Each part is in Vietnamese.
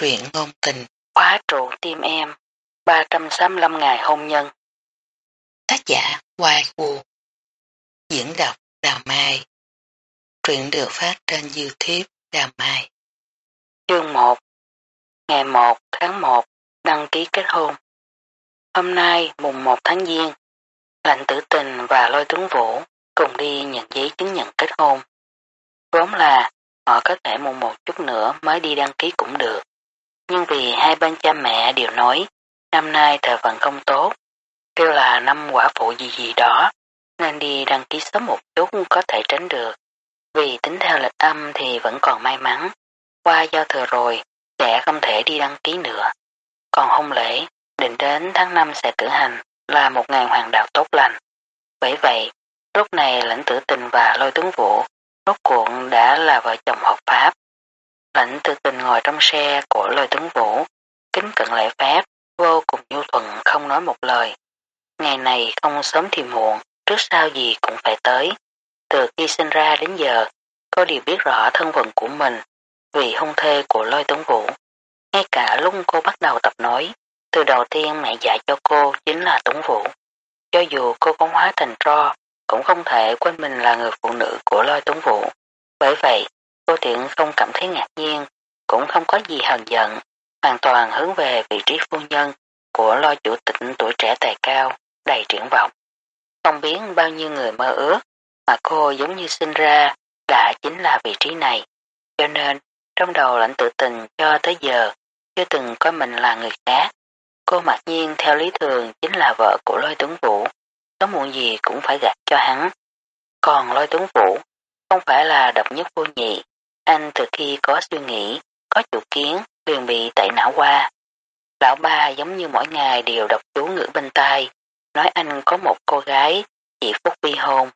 Truyện ngôn tình. Khóa trụ tim em 365 ngày hôn nhân. Tác giả Hoài Vũ Diễn đọc Đào Mai. Truyện được phát trên Youtube Đào Mai. Chương 1 Ngày 1 tháng 1 Đăng ký kết hôn. Hôm nay, mùng 1 tháng Giêng Lạnh tử tình và lôi tướng vũ cùng đi nhận giấy chứng nhận kết hôn. Vốn là họ có thể mùng một chút nữa mới đi đăng ký cũng được nhưng vì hai bên cha mẹ đều nói năm nay thời vận không tốt, kêu là năm quả phụ gì gì đó, nên đi đăng ký sớm một chút có thể tránh được. Vì tính theo lịch âm thì vẫn còn may mắn, qua giao thừa rồi sẽ không thể đi đăng ký nữa. Còn hôn lễ, định đến tháng 5 sẽ cử hành là một ngày hoàng đạo tốt lành. Bởi vậy, lúc này lãnh tử tình và lôi tướng vũ rốt cuộn đã là vợ chồng hợp pháp. Lãnh tự tình ngồi trong xe của lôi tướng vũ, kính cận lễ pháp vô cùng nhu thuận không nói một lời. Ngày này không sớm thì muộn, trước sau gì cũng phải tới. Từ khi sinh ra đến giờ, cô đều biết rõ thân phận của mình vì hung thê của lôi tướng vũ. Ngay cả lúc cô bắt đầu tập nói, từ đầu tiên mẹ dạy cho cô chính là tướng Vũ. Cho dù cô có hóa thành tro, cũng không thể quên mình là người phụ nữ của lôi tướng Vũ. Bởi vậy, Cô tiện không cảm thấy ngạc nhiên, cũng không có gì hờn giận, hoàn toàn hướng về vị trí phu nhân của lo chủ tịch tuổi trẻ tài cao, đầy triển vọng. Không biết bao nhiêu người mơ ước, mà cô giống như sinh ra đã chính là vị trí này. Cho nên, trong đầu lãnh tự tình cho tới giờ, chưa từng coi mình là người khác. Cô mặc nhiên theo lý thường chính là vợ của lôi tuấn vũ, có muộn gì cũng phải gạt cho hắn. Còn lôi tuấn vũ, không phải là độc nhất vô nhị, anh từ khi có suy nghĩ, có chủ kiến, liền bị tẩy não qua. Lão ba giống như mỗi ngày đều đọc chú ngữ bên tai, nói anh có một cô gái, chị phúc vi hôn.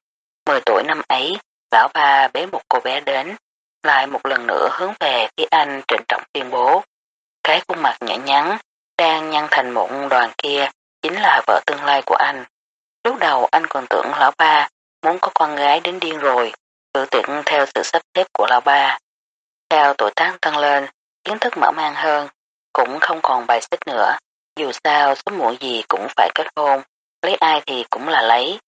Mười tuổi năm ấy, lão ba bế một cô bé đến, lại một lần nữa hướng về phía anh trịnh trọng tuyên bố. Cái khuôn mặt nhỏ nhắn, đang nhăn thành một đoàn kia, chính là vợ tương lai của anh. Lúc đầu anh còn tưởng lão ba muốn có con gái đến điên rồi, tự tiện theo sự sắp xếp của lão ba. Theo tuổi tác tăng lên, kiến thức mở mang hơn, cũng không còn bài xích nữa. Dù sao sớm muộn gì cũng phải kết hôn, lấy ai thì cũng là lấy.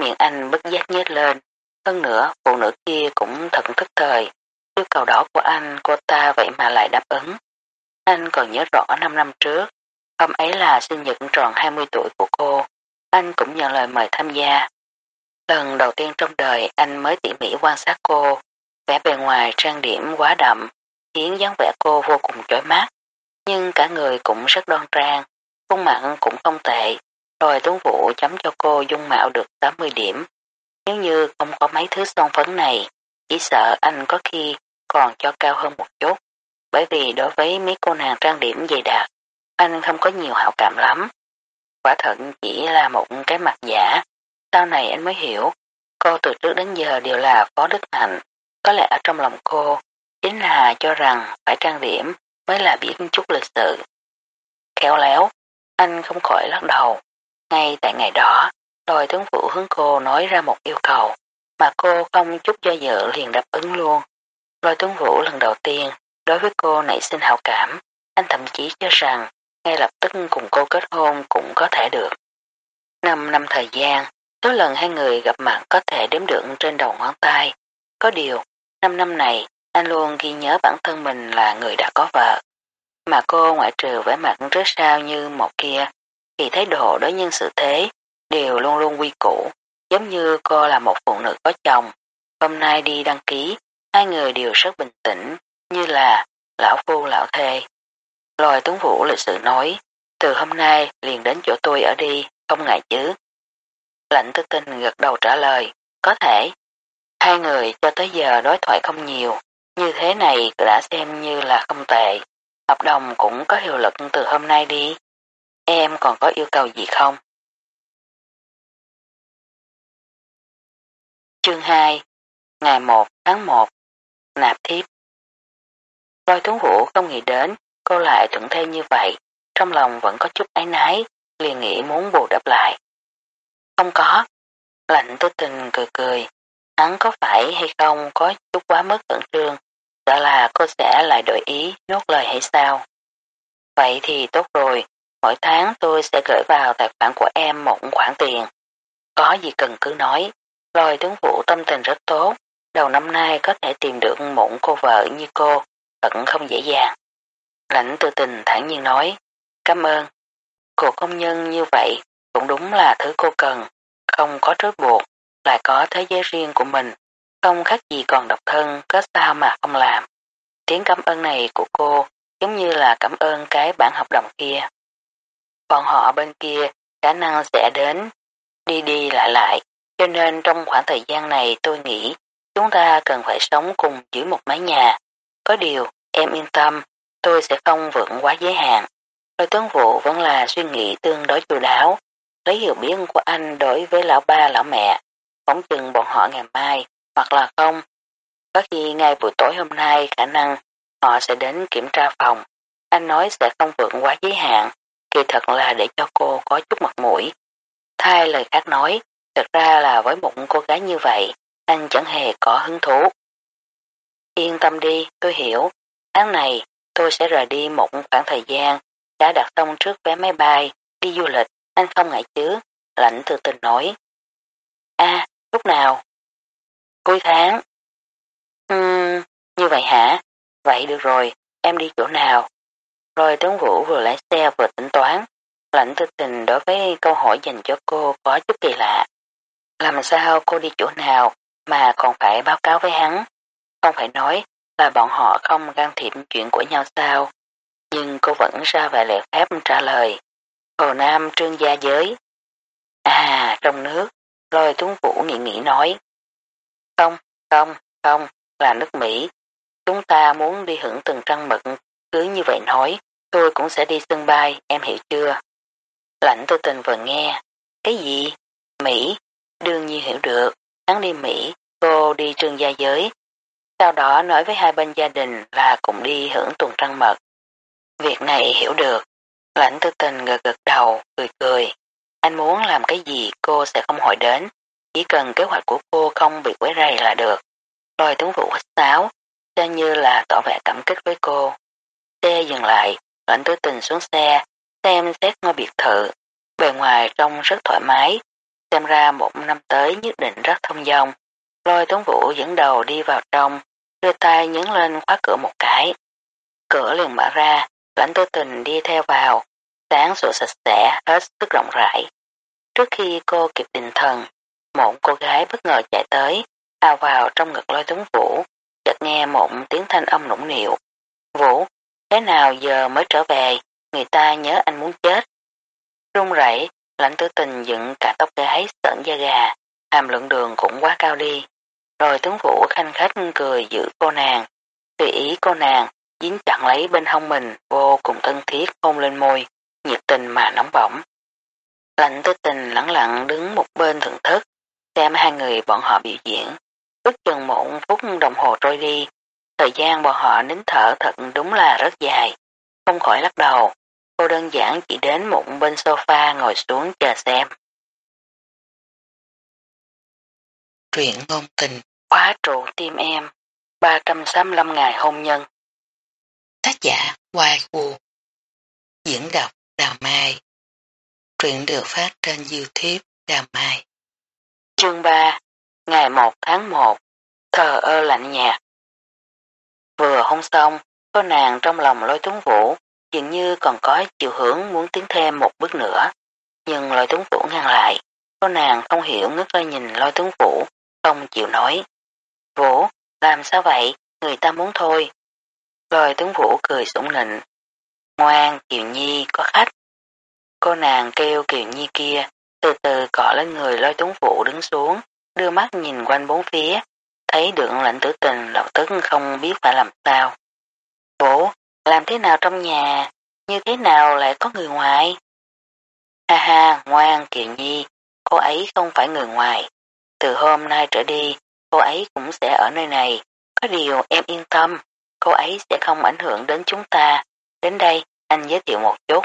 Miệng anh bất giác nhếch lên. Hơn nữa, phụ nữ kia cũng thật thức thời. Yêu cầu đó của anh, cô ta vậy mà lại đáp ứng. Anh còn nhớ rõ 5 năm trước, hôm ấy là sinh nhật tròn 20 tuổi của cô. Anh cũng nhận lời mời tham gia. Lần đầu tiên trong đời anh mới tỉ mỉ quan sát cô, vẻ bề ngoài trang điểm quá đậm, khiến dáng vẻ cô vô cùng chói mắt, nhưng cả người cũng rất đoan trang, khuôn mặt cũng không tệ, rồi Tuấn Vũ chấm cho cô dung mạo được 80 điểm. Nếu như không có mấy thứ son phấn này, chỉ sợ anh có khi còn cho cao hơn một chút, bởi vì đối với mấy cô nàng trang điểm dày đặc, anh không có nhiều hảo cảm lắm. Quả thật chỉ là một cái mặt giả, sau này anh mới hiểu, cô từ trước đến giờ đều là phó đức hạnh, có lẽ ở trong lòng cô chính là cho rằng phải trang điểm mới là biết chút lịch sự. Khéo léo, anh không khỏi lắc đầu. Ngay tại ngày đó, đòi tướng phụ hướng cô nói ra một yêu cầu, mà cô không chút do dự liền đáp ứng luôn. Lôi tướng vũ lần đầu tiên, đối với cô nảy sinh hào cảm, anh thậm chí cho rằng ngay lập tức cùng cô kết hôn cũng có thể được. Năm năm thời gian, số lần hai người gặp mặt có thể đếm được trên đầu ngón tay. Có điều, Năm năm này, anh luôn ghi nhớ bản thân mình là người đã có vợ. Mà cô ngoại trừ vẻ mặt rất sao như một kia, thì thái độ đối nhân sự thế đều luôn luôn quy củ, giống như cô là một phụ nữ có chồng. Hôm nay đi đăng ký, hai người đều rất bình tĩnh, như là lão phu lão thê. Lòi tuấn vũ lịch sự nói, từ hôm nay liền đến chỗ tôi ở đi, không ngại chứ. Lạnh tư tinh gật đầu trả lời, có thể, Hai người cho tới giờ đối thoại không nhiều, như thế này đã xem như là không tệ. Hợp đồng cũng có hiệu lực từ hôm nay đi. Em còn có yêu cầu gì không? Chương 2 Ngày 1 tháng 1 Nạp thiếp Lôi tuấn vũ không nghĩ đến cô lại thuận theo như vậy, trong lòng vẫn có chút ái nái, liền nghĩ muốn bù đắp lại. Không có. Lạnh tôi tình cười cười, Hắn có phải hay không có chút quá mức khẩn trương, sợ là cô sẽ lại đổi ý, nuốt lời hay sao? Vậy thì tốt rồi, mỗi tháng tôi sẽ gửi vào tài khoản của em một khoản tiền. Có gì cần cứ nói, rồi tướng vụ tâm tình rất tốt, đầu năm nay có thể tìm được một cô vợ như cô, vẫn không dễ dàng. Lãnh tư tình thản nhiên nói, cảm ơn. Cô công nhân như vậy cũng đúng là thứ cô cần, không có trói buộc, lại có thế giới riêng của mình, không khác gì còn độc thân, có sao mà không làm. Tiếng cảm ơn này của cô giống như là cảm ơn cái bản hợp đồng kia. Bọn họ bên kia khả năng sẽ đến, đi đi lại lại, cho nên trong khoảng thời gian này tôi nghĩ chúng ta cần phải sống cùng dưới một mái nhà. Có điều, em yên tâm, tôi sẽ không vượt quá giới hạn. Lôi tướng vụ vẫn là suy nghĩ tương đối chu đáo, lấy hiểu biết của anh đối với lão ba lão mẹ, phóng chừng bọn họ ngày mai, hoặc là không. Có khi ngay buổi tối hôm nay khả năng họ sẽ đến kiểm tra phòng. Anh nói sẽ không vượt quá giới hạn, kỳ thật là để cho cô có chút mặt mũi. Thay lời khác nói, thật ra là với một cô gái như vậy, anh chẳng hề có hứng thú. Yên tâm đi, tôi hiểu. Tháng này, tôi sẽ rời đi một khoảng thời gian, đã đặt xong trước vé máy bay, đi du lịch, anh không ngại chứ, lãnh từ tình nói. a lúc nào? Cuối tháng. Ừm, như vậy hả? Vậy được rồi, em đi chỗ nào? Rồi tướng vũ vừa lái xe vừa tính toán. Lãnh tư tình đối với câu hỏi dành cho cô có chút kỳ lạ. Làm sao cô đi chỗ nào mà còn phải báo cáo với hắn? Không phải nói là bọn họ không can thiệp chuyện của nhau sao? Nhưng cô vẫn ra vài lệ phép trả lời. Hồ Nam trương gia giới. À, trong nước lôi Tuấn Vũ nghĩ nghĩ nói. Không, không, không, là nước Mỹ. Chúng ta muốn đi hưởng từng trăng mật, cứ như vậy nói, tôi cũng sẽ đi sân bay, em hiểu chưa? Lãnh tư tình vừa nghe. Cái gì? Mỹ? Đương nhiên hiểu được. Hắn đi Mỹ, cô đi trương gia giới. Sau đó nói với hai bên gia đình là cùng đi hưởng tuần trăng mật. Việc này hiểu được. Lãnh tư tình gật gật đầu, cười cười. Anh muốn làm cái gì cô sẽ không hỏi đến. Chỉ cần kế hoạch của cô không bị quấy rầy là được. lôi tướng vụ hít sáo, xem như là tỏ vẻ cảm kích với cô. Xe dừng lại, lãnh tư tình xuống xe, xem xét ngôi biệt thự. Bề ngoài trông rất thoải mái, xem ra một năm tới nhất định rất thông dong. Lôi tướng vũ dẫn đầu đi vào trong, đưa tay nhấn lên khóa cửa một cái. Cửa liền mở ra, lãnh tư tình đi theo vào, sáng sủa sạch sẽ, hết sức rộng rãi. Trước khi cô kịp định thần, một cô gái bất ngờ chạy tới, ao vào trong ngực lôi tuấn vũ, chợt nghe một tiếng thanh âm nũng nịu. Vũ, thế nào giờ mới trở về, người ta nhớ anh muốn chết. Run rẩy, lãnh tư tình dựng cả tóc gái sợn da gà, hàm lượng đường cũng quá cao đi. Rồi tướng vũ khanh khách cười giữ cô nàng, tùy ý cô nàng, dính chặn lấy bên hông mình vô cùng thân thiết hôn lên môi, nhiệt tình mà nóng bỏng. Lãnh tư tình lặng lặng đứng một bên thưởng thức, xem hai người bọn họ biểu diễn. Ước chừng một phút đồng hồ trôi đi, thời gian bọn họ nín thở thật đúng là rất dài. Không khỏi lắc đầu, cô đơn giản chỉ đến một bên sofa ngồi xuống chờ xem. Truyện ngôn tình Khóa trụ tim em 365 ngày hôn nhân Tác giả Hoài Vũ Diễn đọc Truyện được phát trên Youtube Đà Mai Chương 3 Ngày 1 tháng 1 Thờ ơ lạnh nhạt Vừa hôn xong, cô nàng trong lòng lôi tuấn vũ dường như còn có chiều hướng muốn tiến thêm một bước nữa. Nhưng lôi tuấn vũ ngăn lại. Cô nàng không hiểu ngước lên nhìn lôi tuấn vũ, không chịu nói. Vũ, làm sao vậy? Người ta muốn thôi. Lôi tuấn vũ cười sủng nịnh. Ngoan, Kiều Nhi, có khách. Cô nàng kêu Kiều Nhi kia, từ từ cọ lên người lôi tuấn vũ đứng xuống, đưa mắt nhìn quanh bốn phía, thấy được lệnh tử tình lập tức không biết phải làm sao. Vũ, làm thế nào trong nhà, như thế nào lại có người ngoài? Ha ha, ngoan Kiều Nhi, cô ấy không phải người ngoài. Từ hôm nay trở đi, cô ấy cũng sẽ ở nơi này. Có điều em yên tâm, cô ấy sẽ không ảnh hưởng đến chúng ta. Đến đây, anh giới thiệu một chút.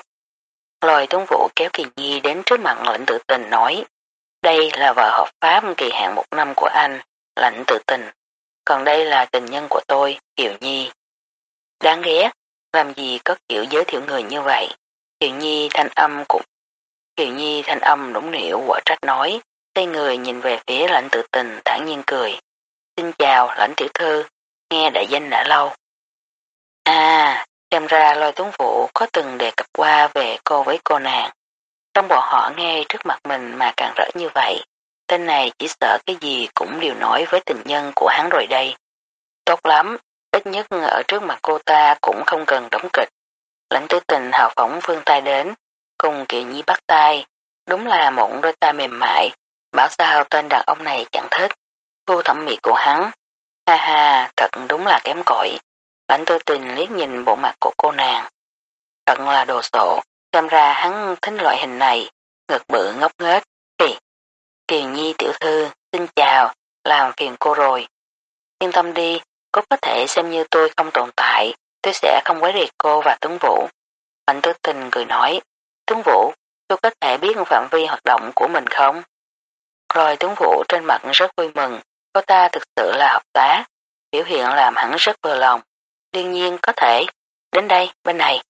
Lôi tuấn vũ kéo Kỳ Nhi đến trước mặt lệnh tự tình nói. Đây là vợ hợp pháp kỳ hạn một năm của anh, lệnh tự tình. Còn đây là tình nhân của tôi, Kiều Nhi. Đáng ghét, làm gì có kiểu giới thiệu người như vậy. Kiều Nhi thanh âm cũng Kiều Nhi thanh âm đúng nỉu quả trách nói, tay người nhìn về phía lãnh tự tình thản nhiên cười. Xin chào lãnh tiểu thư, nghe đại danh đã lâu. À, xem ra lôi tuấn phụ có từng đề cập qua về cô với cô nàng. Trong bọn họ nghe trước mặt mình mà càng rỡ như vậy, tên này chỉ sợ cái gì cũng đều nói với tình nhân của hắn rồi đây. Tốt lắm, ít nhất ở trước mặt cô ta cũng không cần đóng kịch. Lãnh tư tình hào phóng vương tay đến, cùng kiều nhi bắt tay, đúng là một đôi tay mềm mại, bảo sao tên đàn ông này chẳng thích. Thu thẩm mỹ của hắn, ha ha, thật đúng là kém cỏi. Lãnh tư tình liếc nhìn bộ mặt của cô nàng. Thật là đồ sộ, xem ra hắn thích loại hình này, ngực bự ngốc nghếch, kì Kiều Nhi tiểu thư, xin chào, làm phiền cô rồi. Yên tâm đi, cô có thể xem như tôi không tồn tại, tôi sẽ không quấy rầy cô và Tuấn Vũ. Mạnh tư tình cười nói, Tuấn Vũ, tôi có thể biết phạm vi hoạt động của mình không? Rồi Tuấn Vũ trên mặt rất vui mừng, cô ta thực sự là hợp tác, biểu hiện làm hắn rất vừa lòng. Đương nhiên có thể, đến đây, bên này.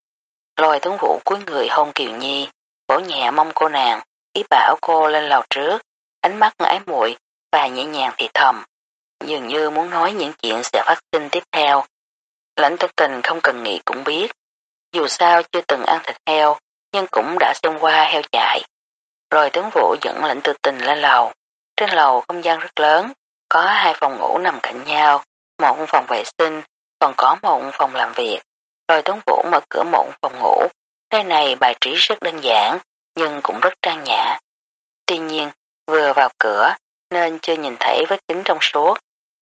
Lôi tướng Vũ cuối người hôn Kiều Nhi, vỗ nhẹ mong cô nàng, ý bảo cô lên lầu trước, ánh mắt ái muội và nhẹ nhàng thì thầm dường như muốn nói những chuyện sẽ phát sinh tiếp theo. Lãnh tử tình không cần nghĩ cũng biết, dù sao chưa từng ăn thịt heo, nhưng cũng đã xem qua heo chạy. Rồi tướng vũ dẫn lãnh tử tình lên lầu. Trên lầu không gian rất lớn, có hai phòng ngủ nằm cạnh nhau, một phòng vệ sinh, còn có một phòng làm việc. Rồi tuấn vũ mở cửa một phòng ngủ. Nơi này bài trí rất đơn giản, nhưng cũng rất trang nhã. Tuy nhiên, vừa vào cửa, nên chưa nhìn thấy vết kính trong suốt,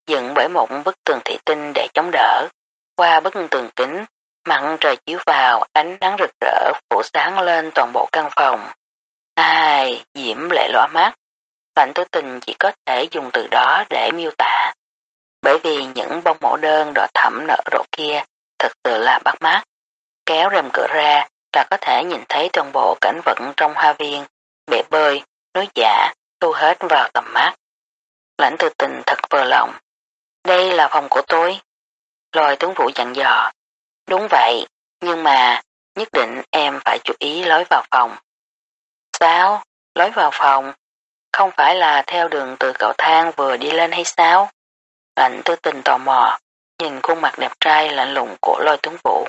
dựng bởi một bức tường thủy tinh để chống đỡ. Qua bức tường kính, mặn trời chiếu vào, ánh nắng rực rỡ phủ sáng lên toàn bộ căn phòng. Ai, diễm lệ lóa mắt. Lạnh tử tình chỉ có thể dùng từ đó để miêu tả. Bởi vì những bông mẫu đơn đỏ thẫm nở rộ kia thật sự là bắt mắt. Kéo rèm cửa ra là có thể nhìn thấy toàn bộ cảnh vận trong hoa viên, bể bơi, núi giả, thu hết vào tầm mắt. Lãnh từ tình thật vừa lòng, đây là phòng của tôi. Lôi tướng vũ dặn dò. Đúng vậy, nhưng mà nhất định em phải chú ý lối vào phòng. Sao? Lối vào phòng? Không phải là theo đường từ cầu thang vừa đi lên hay sao? Lạnh tư tình tò mò, nhìn khuôn mặt đẹp trai lạnh lùng của lôi tướng vũ.